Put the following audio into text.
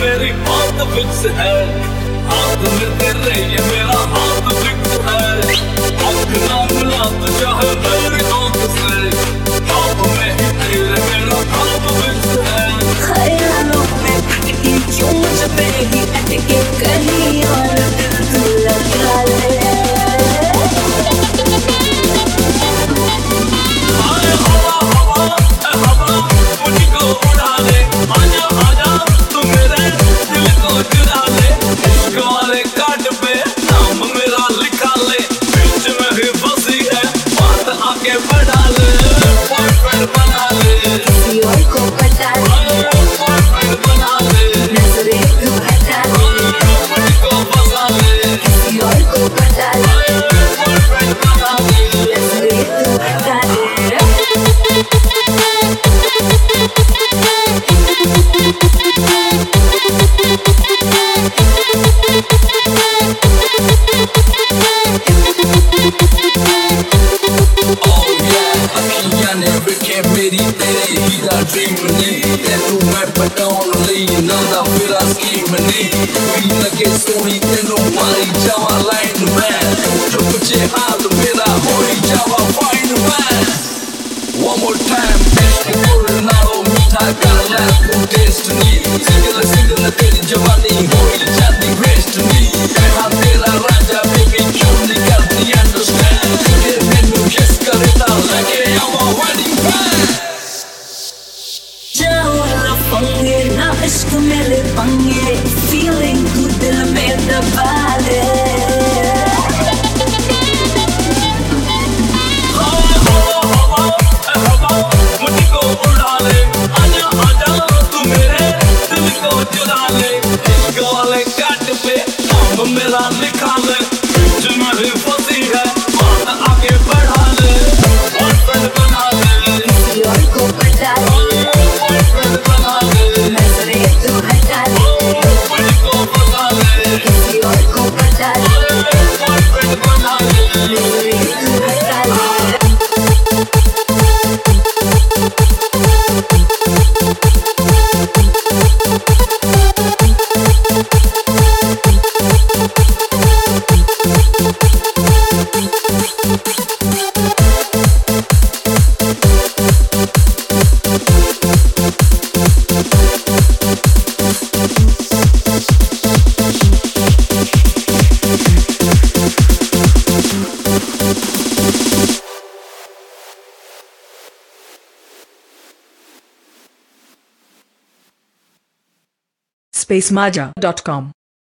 मेरी बात मुझसे है sevdalı Boş ਮੇਰੀ ਤੇਰੀ ਹੀ ਦਾ ਡ੍ਰੀਮ ਨਹੀਂ ਤੈਨੂੰ ਮੈਂ ਪਟਾਉਣ ਲਈ ਨਾ ਦਾ ਮੇਰਾ ਸਕੀਮ ਨਹੀਂ ਵੀ ਲੱਗੇ ਸੋਹਣੀ ਤੈਨੂੰ ਮਾਰੀ ਜਾਵਾ ਲਾਈਨ ਮੈਂ ਚੁੱਪ ਚੇ ਹਾਲ ਮੇਰਾ ਹੋਈ ਜਾਵਾ ਫਾਈਨ ਮੈਂ One more time, ਤੇਰੇ ਕੋਲ ਨਾਲੋਂ ਮਿੱਠਾ ਕਰ ਲੈ ਤੂੰ ਟੇਸਟ ਨਹੀਂ ਸਿੰਗਲ ਸਿੰਗਲ ਤੇਰੀ ਜਵਾਨੀ risk me le Feeling good della merda vale मुझको उड़ा ले आजा आजा तू मेरे दिल को चुरा ले spacemaja.com.